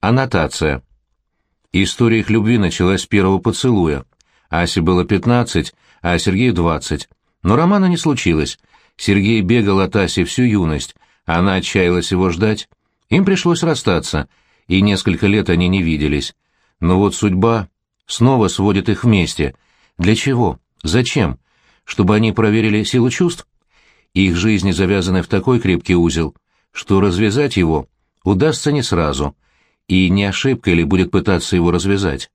Аннотация. История их любви началась с первого поцелуя. Асе было пятнадцать, а Сергею двадцать. Но романа не случилось. Сергей бегал от Аси всю юность, она отчаялась его ждать. Им пришлось расстаться, и несколько лет они не виделись. Но вот судьба снова сводит их вместе. Для чего? Зачем? Чтобы они проверили силу чувств? Их жизни завязаны в такой крепкий узел, что развязать его удастся не сразу, и не ошибка ли будет пытаться его развязать.